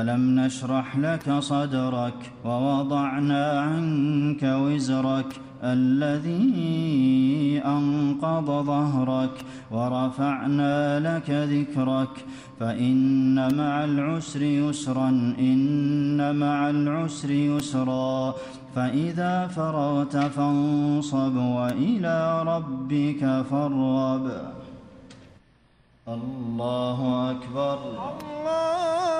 ألم نشرح لك صدرك ووضعنا عنك وزرك الذي أنقض ظهرك ورفعنا لك ذكرك فإن مع العسر يسرا إن مع العسر يسرا. فإذا فرغت فانصب وإلى ربك فارغب. الله أكبر.